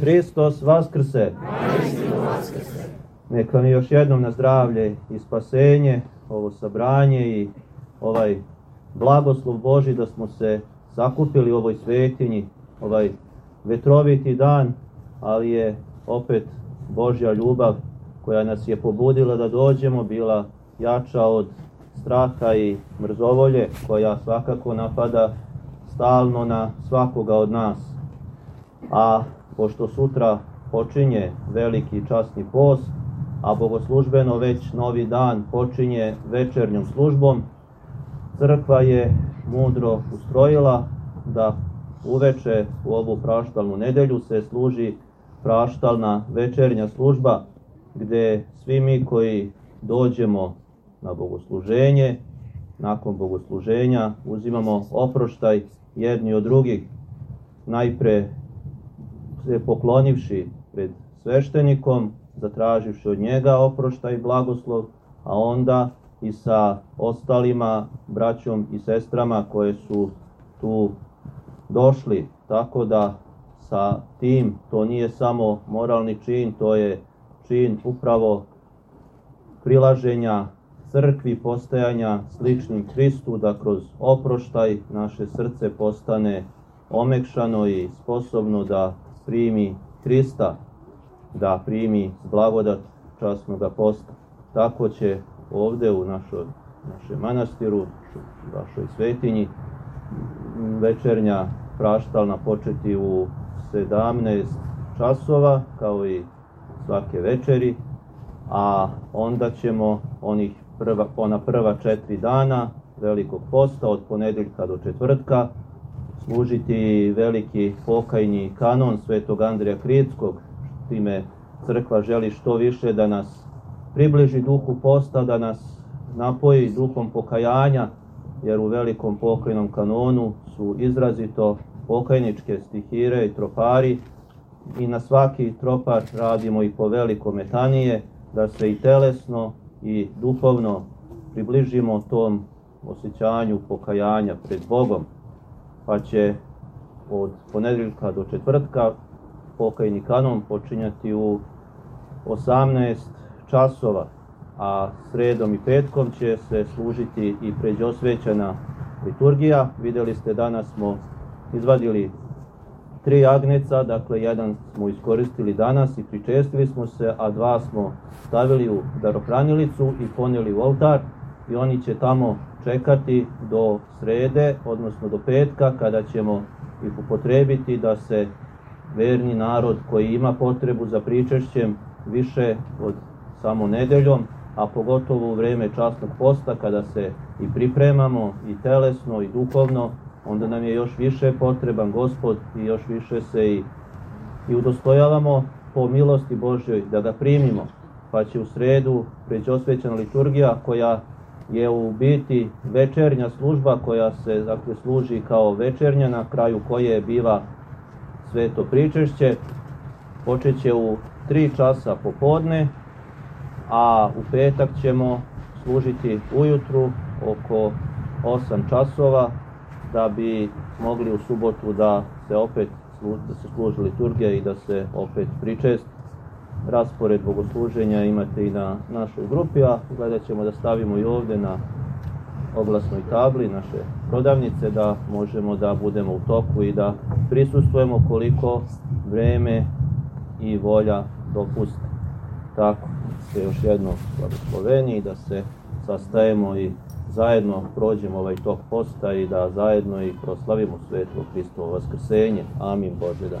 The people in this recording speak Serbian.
Hristos Vaskrse! Neka mi još jednom na zdravlje i spasenje, ovo sabranje i ovaj blagoslov Boži da smo se sakupili u ovoj svetinji, ovaj vetroviti dan, ali je opet Božja ljubav koja nas je pobudila da dođemo bila jača od straha i mrzovolje koja svakako napada stalno na svakoga od nas. A pošto sutra počinje veliki časni post, a bogoslužbeno već novi dan počinje večernjom službom, crkva je mudro ustrojila da uveče u ovu praštalnu nedelju se služi praštalna večernja služba gde svi mi koji dođemo na bogosluženje, nakon bogosluženja uzimamo oproštaj jedni od drugih, najpre se poklonivši pred sveštenikom, zatraživši od njega oproštaj i blagoslov, a onda i sa ostalima braćom i sestrama koje su tu došli. Tako da sa tim to nije samo moralni čin, to je čin upravo prilaženja crkvi, postajanja sličnim Hristu, da kroz oproštaj naše srce postane omekšano i sposobno da primi Hrista, da primi blagodat časnog posta. Tako će ovde u našoj, našem manastiru, u vašoj svetinji, večernja praštalna početi u 17 časova, kao i svake večeri, a onda ćemo onih prva, ona prva četiri dana velikog posta od ponedeljka do četvrtka služiti veliki pokajni kanon svetog Andreja Kritskog, time crkva želi što više da nas približi duhu posta, da nas napoji duhom pokajanja, jer u velikom pokajnom kanonu su izrazito pokajničke stihire i tropari i na svaki tropar radimo i po veliko metanije, da se i telesno i duhovno približimo tom osjećanju pokajanja pred Bogom, pa će od ponedeljka do četvrtka pokajni kanon počinjati u 18 časova, a sredom i petkom će se služiti i pređosvećana liturgija. Videli ste danas smo izvadili tri agneca, dakle jedan smo iskoristili danas i pričestili smo se, a dva smo stavili u darohranilicu i poneli u oltar i oni će tamo čekati do srede, odnosno do petka, kada ćemo ih upotrebiti da se verni narod koji ima potrebu za pričešćem više od samo nedeljom, a pogotovo u vreme časnog posta kada se i pripremamo i telesno i duhovno, onda nam je još više potreban gospod i još više se i, i udostojavamo po milosti Božjoj da ga primimo. Pa će u sredu preći osvećena liturgija koja je u biti večernja služba koja se dakle, služi kao večernja na kraju koje biva sveto pričešće. Počeće u 3 časa popodne, a u petak ćemo služiti ujutru oko 8 časova da bi mogli u subotu da se opet da se služi liturgija i da se opet pričest. Raspored bogosluženja imate i na našoj grupi, a gledat ćemo da stavimo i ovde na oglasnoj tabli naše prodavnice da možemo da budemo u toku i da prisustujemo koliko vreme i volja dopuste. Tako, se još jedno blagosloveni da se sastajemo i zajedno prođemo ovaj tok posta i da zajedno i proslavimo svetlo Hristovo vaskrsenje. Amin Bože da.